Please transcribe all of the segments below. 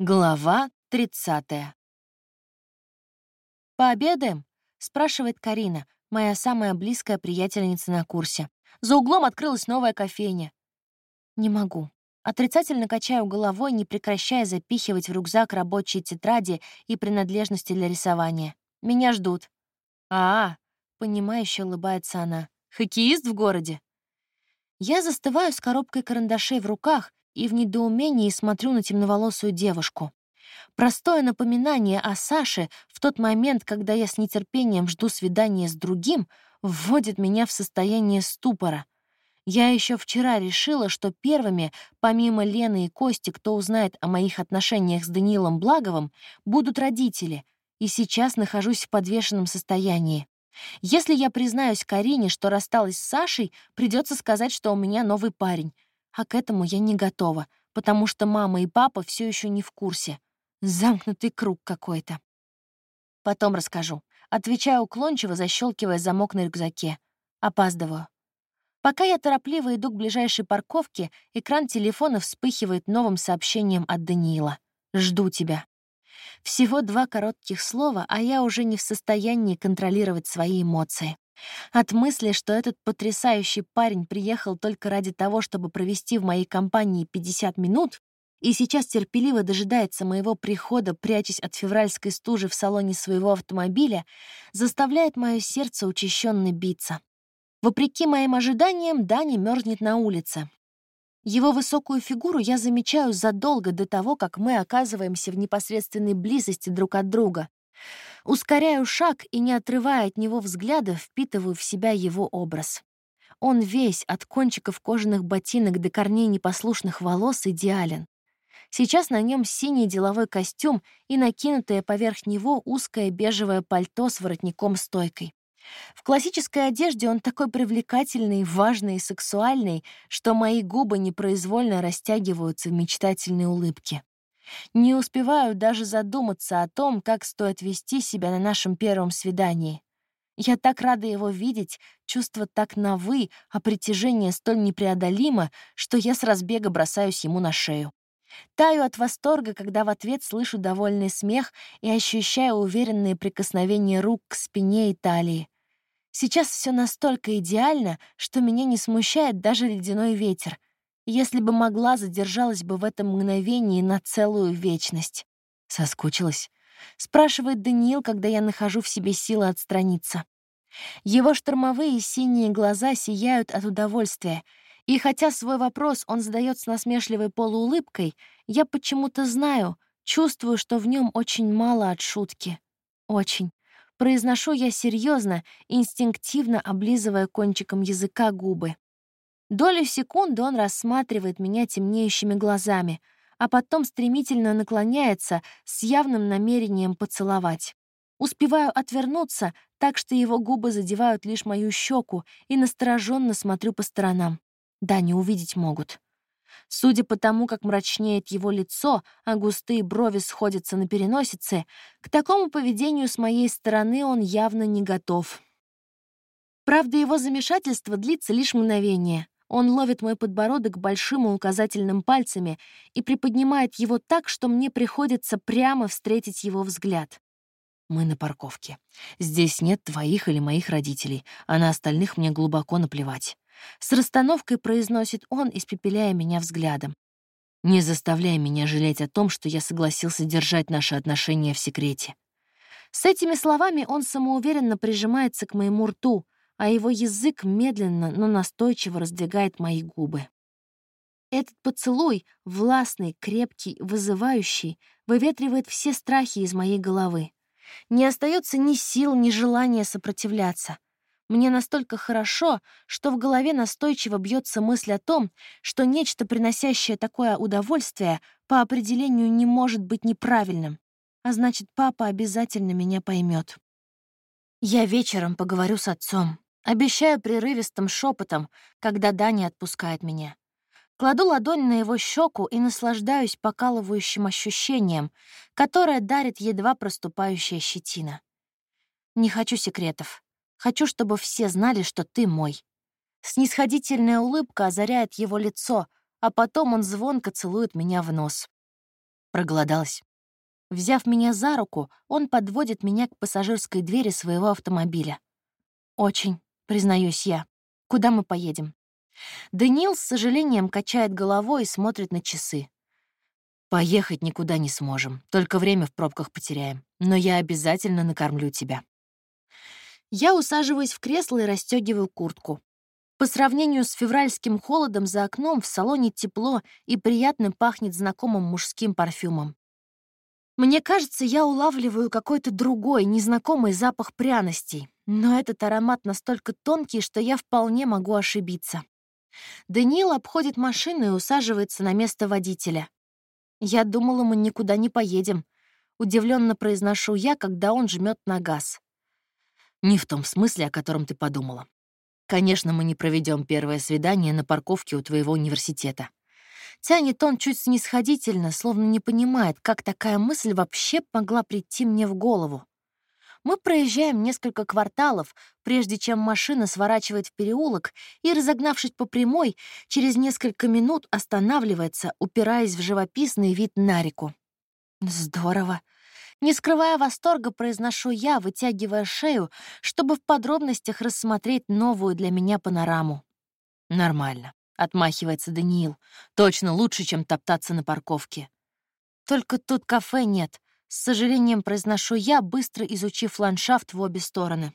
Глава 30. «Пообедаем?» — спрашивает Карина, моя самая близкая приятельница на курсе. За углом открылась новая кофейня. Не могу. Отрицательно качаю головой, не прекращая запихивать в рюкзак рабочие тетради и принадлежности для рисования. Меня ждут. «А, -а — понимающе улыбается она, — хоккеист в городе?» Я застываю с коробкой карандашей в руках и в недоумении смотрю на темноволосую девушку. Простое напоминание о Саше в тот момент, когда я с нетерпением жду свидания с другим, вводит меня в состояние ступора. Я еще вчера решила, что первыми, помимо Лены и Кости, кто узнает о моих отношениях с Даниилом Благовым, будут родители, и сейчас нахожусь в подвешенном состоянии. Если я признаюсь Карине, что рассталась с Сашей, придется сказать, что у меня новый парень — а к этому я не готова, потому что мама и папа все еще не в курсе. Замкнутый круг какой-то. Потом расскажу. Отвечаю уклончиво, защелкивая замок на рюкзаке. Опаздываю. Пока я торопливо иду к ближайшей парковке, экран телефона вспыхивает новым сообщением от Даниила. «Жду тебя». Всего два коротких слова, а я уже не в состоянии контролировать свои эмоции. От мысли, что этот потрясающий парень приехал только ради того, чтобы провести в моей компании 50 минут, и сейчас терпеливо дожидается моего прихода, прячась от февральской стужи в салоне своего автомобиля, заставляет мое сердце учащенно биться. Вопреки моим ожиданиям, Дани мерзнет на улице. Его высокую фигуру я замечаю задолго до того, как мы оказываемся в непосредственной близости друг от друга. Ускоряю шаг и, не отрывая от него взгляда, впитываю в себя его образ. Он весь, от кончиков кожаных ботинок до корней непослушных волос, идеален. Сейчас на нем синий деловой костюм и накинутое поверх него узкое бежевое пальто с воротником-стойкой. В классической одежде он такой привлекательный, важный и сексуальный, что мои губы непроизвольно растягиваются в мечтательной улыбке. Не успеваю даже задуматься о том, как стоит вести себя на нашем первом свидании. Я так рада его видеть, чувство так новы, а притяжение столь непреодолимо, что я с разбега бросаюсь ему на шею. Таю от восторга, когда в ответ слышу довольный смех и ощущаю уверенные прикосновения рук к спине и талии. Сейчас все настолько идеально, что меня не смущает даже ледяной ветер — если бы могла, задержалась бы в этом мгновении на целую вечность. Соскучилась? Спрашивает Даниил, когда я нахожу в себе силы отстраниться. Его штормовые синие глаза сияют от удовольствия, и хотя свой вопрос он задает с насмешливой полуулыбкой, я почему-то знаю, чувствую, что в нем очень мало от шутки. Очень. Произношу я серьезно, инстинктивно облизывая кончиком языка губы. Долю секунды он рассматривает меня темнеющими глазами, а потом стремительно наклоняется с явным намерением поцеловать. Успеваю отвернуться, так что его губы задевают лишь мою щеку, и настороженно смотрю по сторонам. Да, не увидеть могут. Судя по тому, как мрачнеет его лицо, а густые брови сходятся на переносице, к такому поведению с моей стороны он явно не готов. Правда, его замешательство длится лишь мгновение. Он ловит мой подбородок большим и указательным пальцами и приподнимает его так, что мне приходится прямо встретить его взгляд. Мы на парковке. Здесь нет твоих или моих родителей, а на остальных мне глубоко наплевать. С расстановкой произносит он, испепеляя меня взглядом. Не заставляй меня жалеть о том, что я согласился держать наши отношения в секрете. С этими словами он самоуверенно прижимается к моему рту, а его язык медленно, но настойчиво раздвигает мои губы. Этот поцелуй, властный, крепкий, вызывающий, выветривает все страхи из моей головы. Не остается ни сил, ни желания сопротивляться. Мне настолько хорошо, что в голове настойчиво бьется мысль о том, что нечто, приносящее такое удовольствие, по определению не может быть неправильным. А значит, папа обязательно меня поймет. Я вечером поговорю с отцом. Обещаю прерывистым шепотом, когда Даня отпускает меня. Кладу ладонь на его щеку и наслаждаюсь покалывающим ощущением, которое дарит едва проступающая щетина. Не хочу секретов. Хочу, чтобы все знали, что ты мой. Снисходительная улыбка озаряет его лицо, а потом он звонко целует меня в нос. Проголодалась. Взяв меня за руку, он подводит меня к пассажирской двери своего автомобиля. «Очень», — признаюсь я. «Куда мы поедем?» Даниил с сожалением качает головой и смотрит на часы. «Поехать никуда не сможем, только время в пробках потеряем. Но я обязательно накормлю тебя». Я усаживаюсь в кресло и расстегиваю куртку. По сравнению с февральским холодом за окном в салоне тепло и приятно пахнет знакомым мужским парфюмом. Мне кажется, я улавливаю какой-то другой, незнакомый запах пряностей, но этот аромат настолько тонкий, что я вполне могу ошибиться. Даниил обходит машину и усаживается на место водителя. «Я думала, мы никуда не поедем», — удивленно произношу я, когда он жмет на газ. «Не в том смысле, о котором ты подумала. Конечно, мы не проведем первое свидание на парковке у твоего университета. Тянет он чуть снисходительно, словно не понимает, как такая мысль вообще могла прийти мне в голову. Мы проезжаем несколько кварталов, прежде чем машина сворачивает в переулок и, разогнавшись по прямой, через несколько минут останавливается, упираясь в живописный вид на реку. Здорово. Не скрывая восторга, произношу я, вытягивая шею, чтобы в подробностях рассмотреть новую для меня панораму. Нормально отмахивается Даниил. Точно лучше, чем топтаться на парковке. Только тут кафе нет. С сожалением произношу я, быстро изучив ландшафт в обе стороны.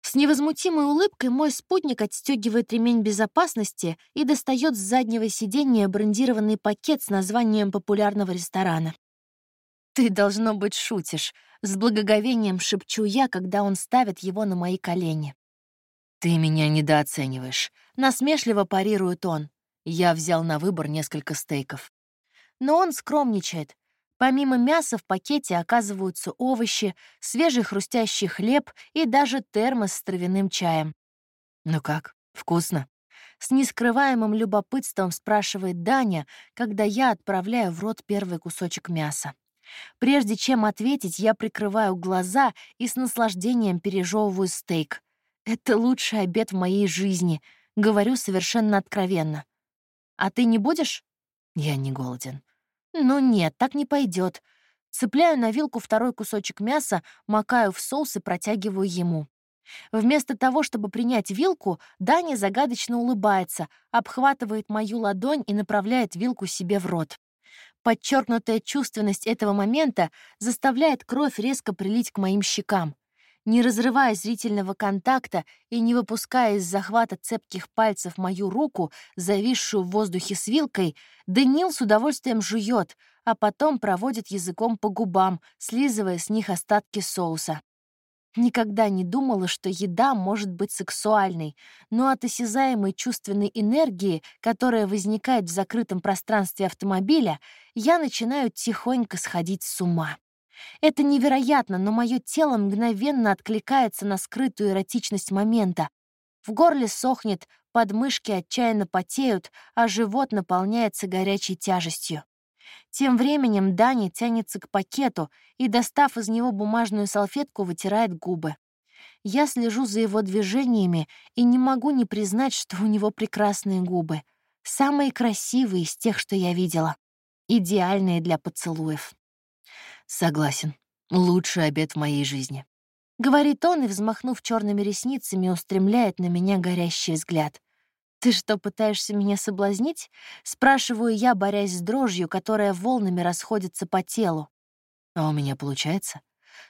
С невозмутимой улыбкой мой спутник отстегивает ремень безопасности и достает с заднего сиденья брендированный пакет с названием популярного ресторана. «Ты, должно быть, шутишь», — с благоговением шепчу я, когда он ставит его на мои колени. «Ты меня недооцениваешь», — насмешливо парирует он. Я взял на выбор несколько стейков. Но он скромничает. Помимо мяса в пакете оказываются овощи, свежий хрустящий хлеб и даже термос с травяным чаем. «Ну как, вкусно?» С нескрываемым любопытством спрашивает Даня, когда я отправляю в рот первый кусочек мяса. Прежде чем ответить, я прикрываю глаза и с наслаждением пережевываю стейк. Это лучший обед в моей жизни, говорю совершенно откровенно. А ты не будешь? Я не голоден. Ну нет, так не пойдет. Цепляю на вилку второй кусочек мяса, макаю в соус и протягиваю ему. Вместо того, чтобы принять вилку, Даня загадочно улыбается, обхватывает мою ладонь и направляет вилку себе в рот. Подчеркнутая чувственность этого момента заставляет кровь резко прилить к моим щекам. Не разрывая зрительного контакта и не выпуская из захвата цепких пальцев мою руку, зависшую в воздухе с вилкой, Даниил с удовольствием жует, а потом проводит языком по губам, слизывая с них остатки соуса. Никогда не думала, что еда может быть сексуальной, но от осязаемой чувственной энергии, которая возникает в закрытом пространстве автомобиля, я начинаю тихонько сходить с ума. Это невероятно, но мое тело мгновенно откликается на скрытую эротичность момента. В горле сохнет, подмышки отчаянно потеют, а живот наполняется горячей тяжестью. Тем временем Дани тянется к пакету и, достав из него бумажную салфетку, вытирает губы. Я слежу за его движениями и не могу не признать, что у него прекрасные губы. Самые красивые из тех, что я видела. Идеальные для поцелуев. Согласен. Лучший обед в моей жизни. Говорит он и, взмахнув черными ресницами, устремляет на меня горящий взгляд. «Ты что, пытаешься меня соблазнить?» Спрашиваю я, борясь с дрожью, которая волнами расходится по телу. «А у меня получается?»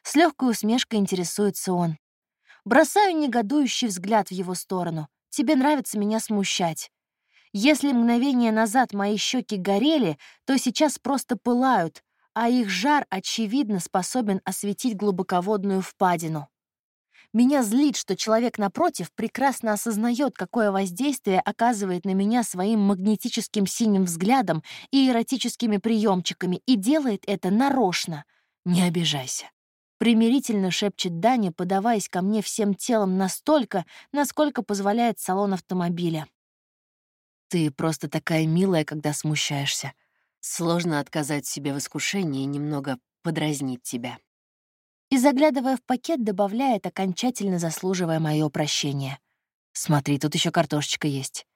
С легкой усмешкой интересуется он. Бросаю негодующий взгляд в его сторону. «Тебе нравится меня смущать. Если мгновение назад мои щеки горели, то сейчас просто пылают, а их жар, очевидно, способен осветить глубоководную впадину. Меня злит, что человек напротив прекрасно осознает, какое воздействие оказывает на меня своим магнетическим синим взглядом и эротическими приемчиками, и делает это нарочно. Не обижайся. Примирительно шепчет Даня, подаваясь ко мне всем телом настолько, насколько позволяет салон автомобиля. Ты просто такая милая, когда смущаешься. Сложно отказать себе в искушении немного подразнить тебя. И, заглядывая в пакет, добавляет, окончательно заслуживая мое прощение. Смотри, тут еще картошечка есть.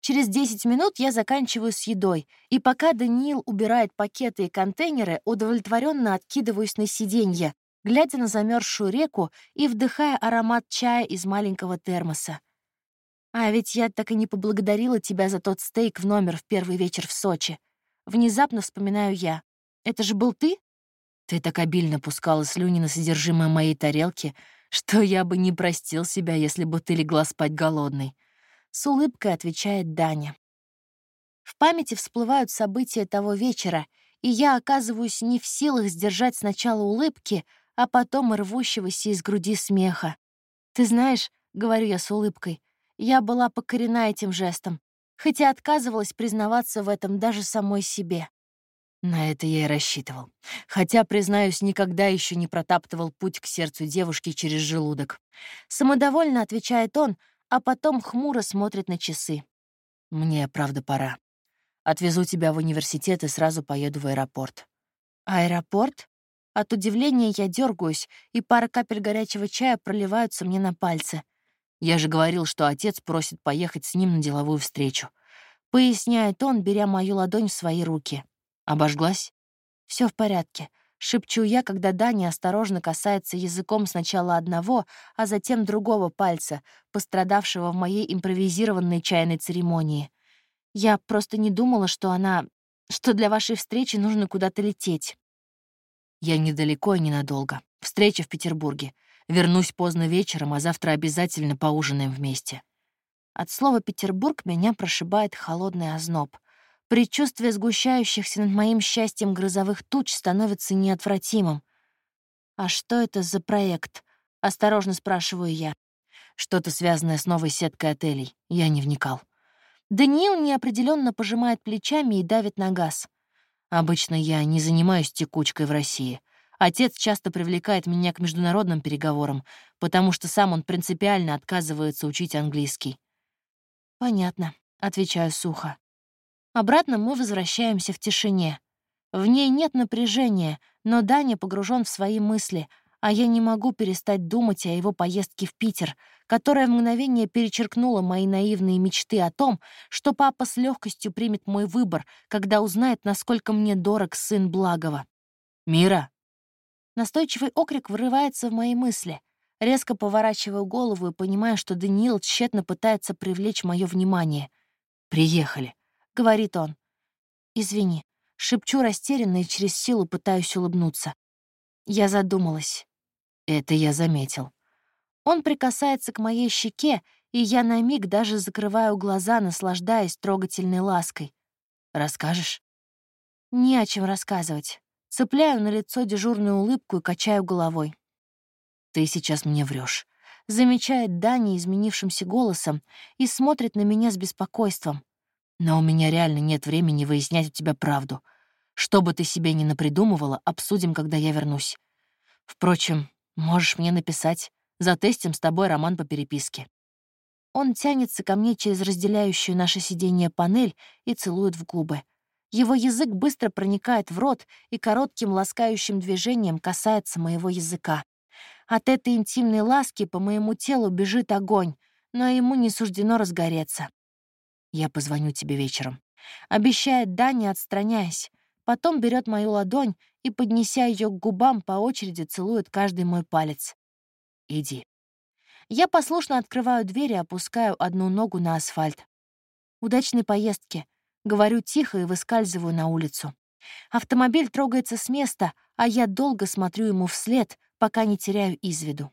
Через 10 минут я заканчиваю с едой, и пока Даниил убирает пакеты и контейнеры, удовлетворенно откидываюсь на сиденье, глядя на замерзшую реку и вдыхая аромат чая из маленького термоса. А ведь я так и не поблагодарила тебя за тот стейк в номер в первый вечер в Сочи. Внезапно вспоминаю я. Это же был ты? Ты так обильно пускала слюни на содержимое моей тарелки, что я бы не простил себя, если бы ты легла спать голодной. С улыбкой отвечает Даня. В памяти всплывают события того вечера, и я оказываюсь не в силах сдержать сначала улыбки, а потом рвущегося из груди смеха. «Ты знаешь», — говорю я с улыбкой, — я была покорена этим жестом, хотя отказывалась признаваться в этом даже самой себе. На это я и рассчитывал. Хотя, признаюсь, никогда еще не протаптывал путь к сердцу девушки через желудок. Самодовольно отвечает он, а потом хмуро смотрит на часы. «Мне, правда, пора. Отвезу тебя в университет и сразу поеду в аэропорт». «Аэропорт?» От удивления я дергаюсь, и пара капель горячего чая проливаются мне на пальцы. Я же говорил, что отец просит поехать с ним на деловую встречу. Поясняет он, беря мою ладонь в свои руки. Обожглась? Все в порядке. Шепчу я, когда Даня осторожно касается языком сначала одного, а затем другого пальца, пострадавшего в моей импровизированной чайной церемонии. Я просто не думала, что она... что для вашей встречи нужно куда-то лететь. Я недалеко и ненадолго. Встреча в Петербурге. Вернусь поздно вечером, а завтра обязательно поужинаем вместе. От слова «Петербург» меня прошибает холодный озноб. Предчувствие сгущающихся над моим счастьем грозовых туч становится неотвратимым. «А что это за проект?» — осторожно спрашиваю я. Что-то связанное с новой сеткой отелей. Я не вникал. Даниил неопределенно пожимает плечами и давит на газ. Обычно я не занимаюсь текучкой в России. Отец часто привлекает меня к международным переговорам, потому что сам он принципиально отказывается учить английский. «Понятно», — отвечаю сухо. Обратно мы возвращаемся в тишине. В ней нет напряжения, но Даня погружен в свои мысли, а я не могу перестать думать о его поездке в Питер, которая в мгновение перечеркнула мои наивные мечты о том, что папа с легкостью примет мой выбор, когда узнает, насколько мне дорог сын Благова. «Мира!» Настойчивый окрик вырывается в мои мысли. Резко поворачиваю голову и понимаю, что Даниил тщетно пытается привлечь мое внимание. «Приехали!» — говорит он. «Извини», — шепчу растерянно и через силу пытаюсь улыбнуться. Я задумалась. Это я заметил. Он прикасается к моей щеке, и я на миг даже закрываю глаза, наслаждаясь трогательной лаской. «Расскажешь?» Не о чем рассказывать. Цепляю на лицо дежурную улыбку и качаю головой. «Ты сейчас мне врешь, замечает Дани изменившимся голосом и смотрит на меня с беспокойством. Но у меня реально нет времени выяснять у тебя правду. Что бы ты себе ни напридумывала, обсудим, когда я вернусь. Впрочем, можешь мне написать. Затестим с тобой роман по переписке. Он тянется ко мне через разделяющую наше сиденье панель и целует в губы. Его язык быстро проникает в рот и коротким ласкающим движением касается моего языка. От этой интимной ласки по моему телу бежит огонь, но ему не суждено разгореться. «Я позвоню тебе вечером», — обещает Даня, отстраняясь. Потом берет мою ладонь и, поднеся ее к губам, по очереди целует каждый мой палец. «Иди». Я послушно открываю дверь и опускаю одну ногу на асфальт. «Удачной поездки», — говорю тихо и выскальзываю на улицу. Автомобиль трогается с места, а я долго смотрю ему вслед, пока не теряю из виду.